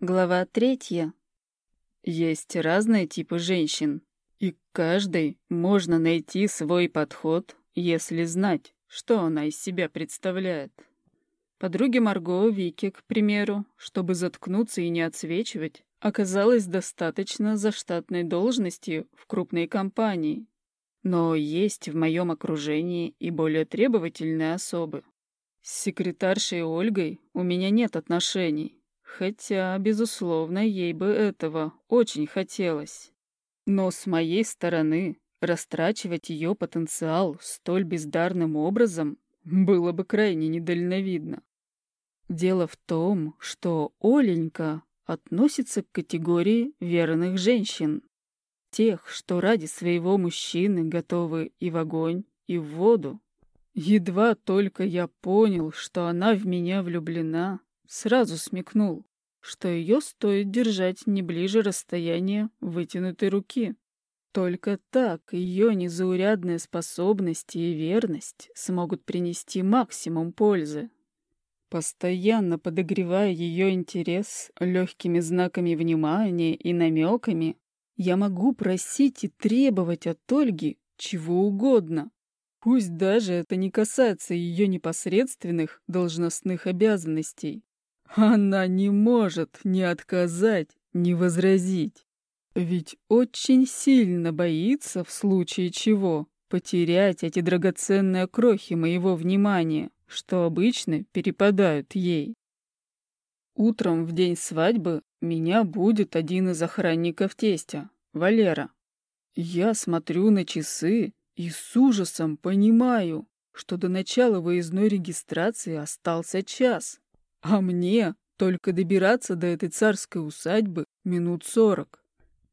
Глава третья. Есть разные типы женщин, и к каждой можно найти свой подход, если знать, что она из себя представляет. Подруге Марго Вики, к примеру, чтобы заткнуться и не отсвечивать, оказалось достаточно за штатной должности в крупной компании. Но есть в моем окружении и более требовательные особы. С секретаршей Ольгой у меня нет отношений, Хотя, безусловно, ей бы этого очень хотелось. Но с моей стороны растрачивать ее потенциал столь бездарным образом было бы крайне недальновидно. Дело в том, что Оленька относится к категории верных женщин. Тех, что ради своего мужчины готовы и в огонь, и в воду. Едва только я понял, что она в меня влюблена, Сразу смекнул, что ее стоит держать не ближе расстояния вытянутой руки. Только так ее незаурядные способности и верность смогут принести максимум пользы. Постоянно подогревая ее интерес легкими знаками внимания и намеками, я могу просить и требовать от Ольги чего угодно. Пусть даже это не касается ее непосредственных должностных обязанностей. Она не может ни отказать, ни возразить. Ведь очень сильно боится, в случае чего, потерять эти драгоценные крохи моего внимания, что обычно перепадают ей. Утром в день свадьбы меня будет один из охранников тестя, Валера. Я смотрю на часы и с ужасом понимаю, что до начала выездной регистрации остался час. А мне только добираться до этой царской усадьбы минут сорок.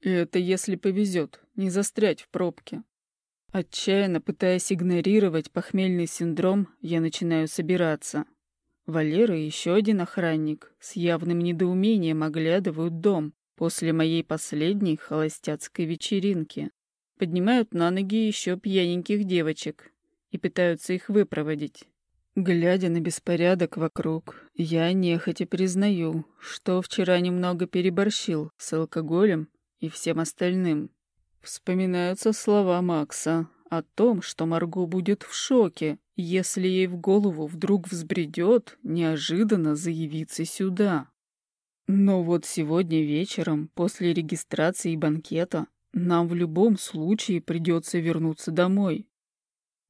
И это если повезет, не застрять в пробке. Отчаянно пытаясь игнорировать похмельный синдром, я начинаю собираться. Валера и еще один охранник с явным недоумением оглядывают дом после моей последней холостяцкой вечеринки. Поднимают на ноги еще пьяненьких девочек и пытаются их выпроводить. Глядя на беспорядок вокруг, я нехотя признаю, что вчера немного переборщил с алкоголем и всем остальным. Вспоминаются слова Макса о том, что Марго будет в шоке, если ей в голову вдруг взбредет неожиданно заявиться сюда. Но вот сегодня вечером, после регистрации банкета, нам в любом случае придется вернуться домой.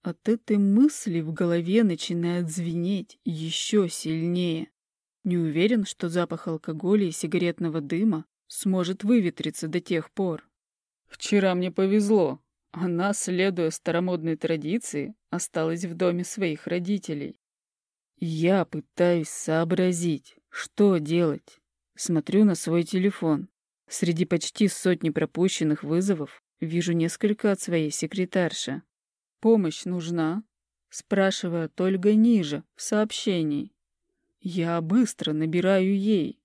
От этой мысли в голове начинает звенеть еще сильнее. Не уверен, что запах алкоголя и сигаретного дыма сможет выветриться до тех пор. Вчера мне повезло. Она, следуя старомодной традиции, осталась в доме своих родителей. Я пытаюсь сообразить, что делать. Смотрю на свой телефон. Среди почти сотни пропущенных вызовов вижу несколько от своей секретарши. «Помощь нужна?» — спрашивает Ольга ниже, в сообщении. Я быстро набираю ей.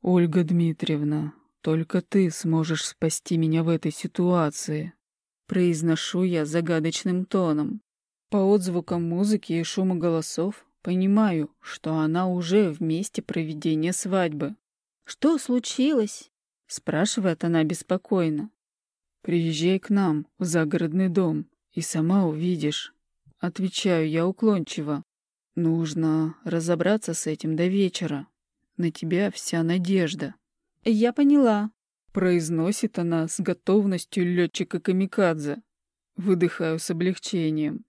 «Ольга Дмитриевна, только ты сможешь спасти меня в этой ситуации», — произношу я загадочным тоном. По отзвукам музыки и шуму голосов понимаю, что она уже в месте проведения свадьбы. «Что случилось?» — спрашивает она беспокойно. «Приезжай к нам в загородный дом. И сама увидишь. Отвечаю я уклончиво. Нужно разобраться с этим до вечера. На тебя вся надежда. Я поняла. Произносит она с готовностью летчика-камикадзе. Выдыхаю с облегчением.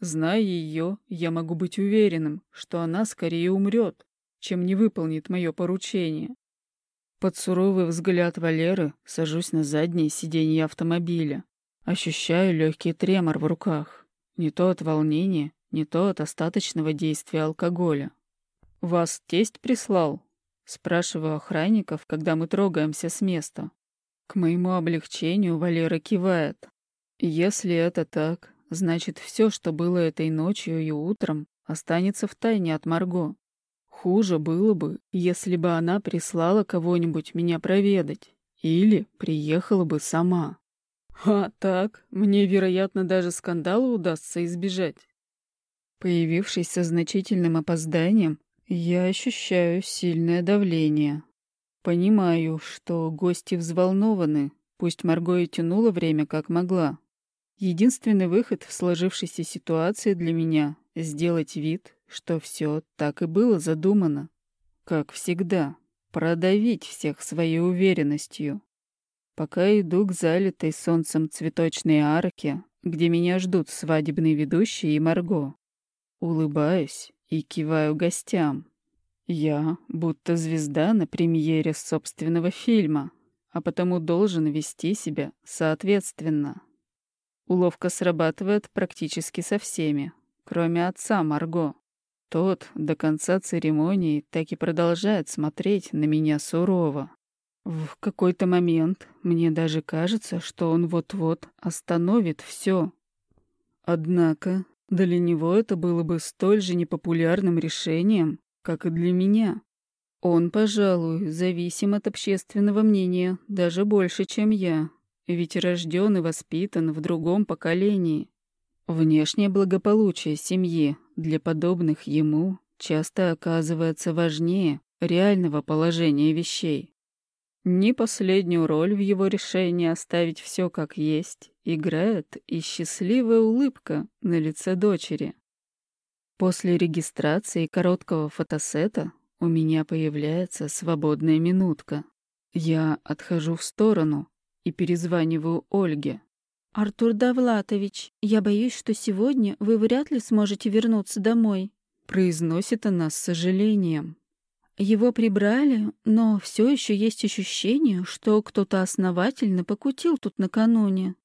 Зная ее, я могу быть уверенным, что она скорее умрет, чем не выполнит мое поручение. Под суровый взгляд Валеры сажусь на заднее сиденье автомобиля. Ощущаю легкий тремор в руках. Не то от волнения, не то от остаточного действия алкоголя. «Вас тесть прислал?» Спрашиваю охранников, когда мы трогаемся с места. К моему облегчению Валера кивает. Если это так, значит, все, что было этой ночью и утром, останется в тайне от Марго. Хуже было бы, если бы она прислала кого-нибудь меня проведать. Или приехала бы сама. А так, мне, вероятно, даже скандала удастся избежать. Появившись со значительным опозданием, я ощущаю сильное давление. Понимаю, что гости взволнованы, пусть Марго и тянула время как могла. Единственный выход в сложившейся ситуации для меня — сделать вид, что все так и было задумано. Как всегда, продавить всех своей уверенностью. Пока иду к залитой солнцем цветочной арке, где меня ждут свадебный ведущий и Марго. Улыбаюсь и киваю гостям. Я будто звезда на премьере собственного фильма, а потому должен вести себя соответственно. Уловка срабатывает практически со всеми, кроме отца Марго. Тот до конца церемонии так и продолжает смотреть на меня сурово. В какой-то момент мне даже кажется, что он вот-вот остановит все. Однако для него это было бы столь же непопулярным решением, как и для меня. Он, пожалуй, зависим от общественного мнения даже больше, чем я, ведь рожден и воспитан в другом поколении. Внешнее благополучие семьи для подобных ему часто оказывается важнее реального положения вещей. Не последнюю роль в его решении оставить все как есть играет и счастливая улыбка на лице дочери. После регистрации короткого фотосета у меня появляется свободная минутка. Я отхожу в сторону и перезваниваю Ольге. «Артур Давлатович, я боюсь, что сегодня вы вряд ли сможете вернуться домой», произносит она с сожалением. Его прибрали, но все еще есть ощущение, что кто-то основательно покутил тут накануне.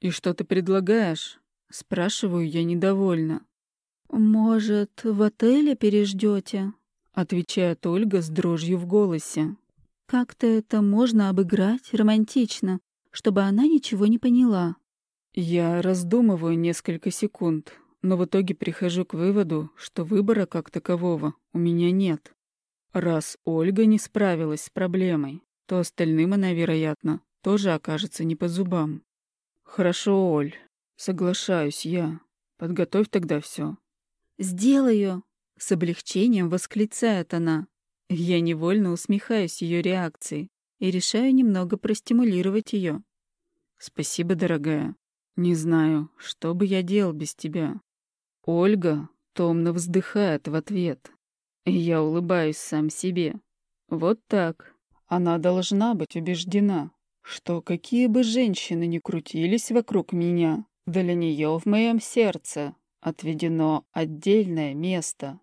«И что ты предлагаешь?» — спрашиваю я недовольно. «Может, в отеле переждете?» — отвечает Ольга с дрожью в голосе. «Как-то это можно обыграть романтично, чтобы она ничего не поняла». Я раздумываю несколько секунд, но в итоге прихожу к выводу, что выбора как такового у меня нет. Раз Ольга не справилась с проблемой, то остальным она, вероятно, тоже окажется не по зубам. Хорошо, Оль, соглашаюсь я. Подготовь тогда все. Сделаю, с облегчением восклицает она. Я невольно усмехаюсь ее реакции и решаю немного простимулировать ее. Спасибо, дорогая. Не знаю, что бы я делал без тебя. Ольга томно вздыхает в ответ. Я улыбаюсь сам себе. Вот так. Она должна быть убеждена, что какие бы женщины ни крутились вокруг меня, для нее в моем сердце отведено отдельное место.